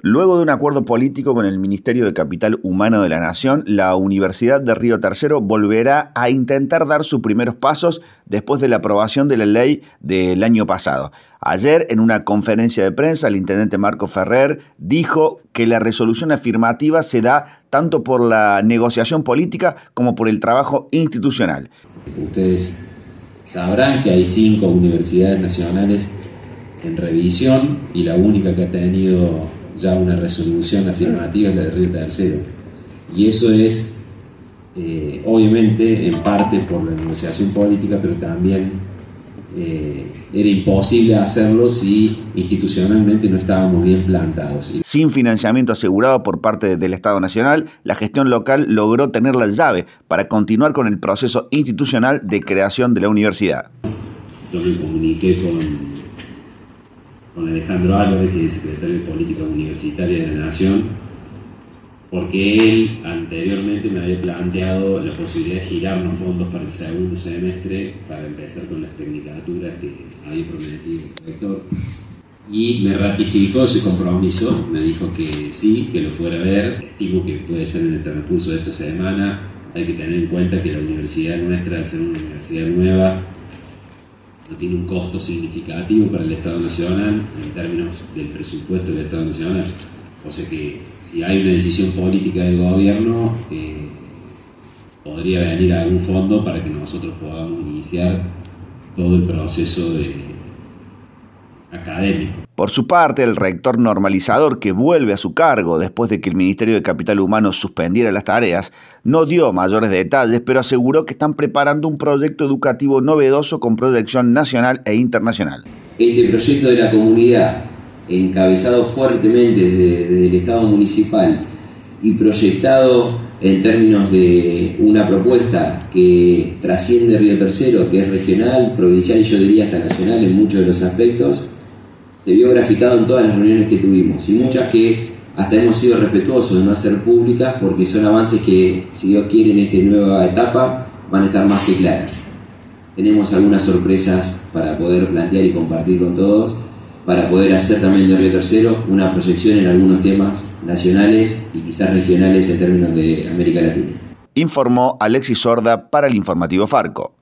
Luego de un acuerdo político con el Ministerio de Capital Humano de la Nación, la Universidad de Río Tercero volverá a intentar dar sus primeros pasos después de la aprobación de la ley del año pasado. Ayer, en una conferencia de prensa, el intendente Marco Ferrer dijo que la resolución afirmativa se da tanto por la negociación política como por el trabajo institucional. Ustedes sabrán que hay cinco universidades nacionales en revisión y la única que ha tenido ya una resolución afirmativa es la de Río Tercero. Y eso es, eh, obviamente, en parte por la negociación política, pero también eh, era imposible hacerlo si institucionalmente no estábamos bien plantados. Sin financiamiento asegurado por parte del Estado Nacional, la gestión local logró tener la llave para continuar con el proceso institucional de creación de la universidad. Yo me comuniqué con con Alejandro Álvarez, que es secretario de Política Universitaria de la Nación, porque él anteriormente me había planteado la posibilidad de girar los fondos para el segundo semestre para empezar con las tecnicaturas que había prometido el rector. Y me ratificó ese compromiso, me dijo que sí, que lo fuera a ver. Estimo que puede ser en el transcurso de esta semana. Hay que tener en cuenta que la universidad nuestra, al ser una universidad nueva, no tiene un costo significativo para el Estado Nacional en términos del presupuesto del Estado Nacional. O sea que si hay una decisión política del gobierno, eh, podría venir algún fondo para que nosotros podamos iniciar todo el proceso de, académico. Por su parte, el rector normalizador que vuelve a su cargo después de que el Ministerio de Capital Humano suspendiera las tareas, no dio mayores detalles, pero aseguró que están preparando un proyecto educativo novedoso con proyección nacional e internacional. Este proyecto de la comunidad, encabezado fuertemente desde, el Estado municipal y proyectado en términos de una propuesta que trasciende Río Tercero, que es regional, provincial y yo diría hasta nacional en muchos de los aspectos, se vio graficado en todas las reuniones que tuvimos y muchas que hasta hemos sido respetuosos de no hacer públicas porque son avances que, si Dios quiere, en esta nueva etapa van a estar más que claras. Tenemos algunas sorpresas para poder plantear y compartir con todos, para poder hacer también de Río Tercero una proyección en algunos temas nacionales y quizás regionales en términos de América Latina. Informó Alexis Sorda para el informativo Farco.